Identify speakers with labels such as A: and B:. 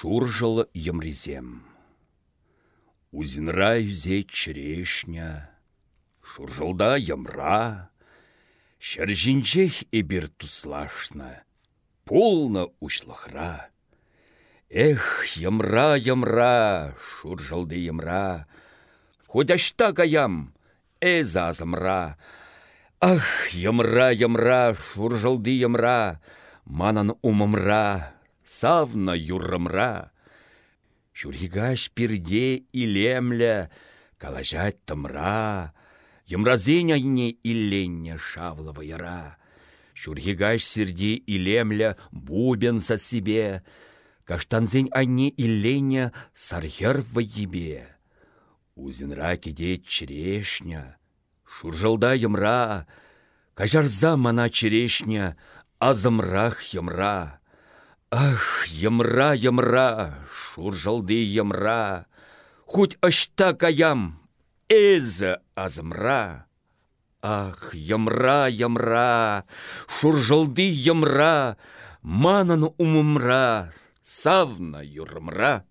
A: Шуржыл емризем. Узинра юзе черешня, шуржылда ямра, Шәржінчех эбір туслашна, полна ушлахра. Эх, ямра, ямра, шуржылды ямра, Хоть ашта каям, эз азымра. Ах, ямра, ямра, шуржылды ямра, Манан умымра, савна юррымра. Шуригаш пирде илемля, калажать тымра, Йымразен айне илленне шавлова яра. Шургигаш сирде илемля бубен за себе, Каштанзен айне илленне сархер ебе. Узинра кеде черешня, шуржылда йымра, Кажарза мана черешня, азымрах йымра. Ах, йымра, йымра, шуржылды йымра, Хоть ашта каям, эзі азымра. Ах, йымра, йымра, шуржылды йымра, Манын умымра, савна юрымра.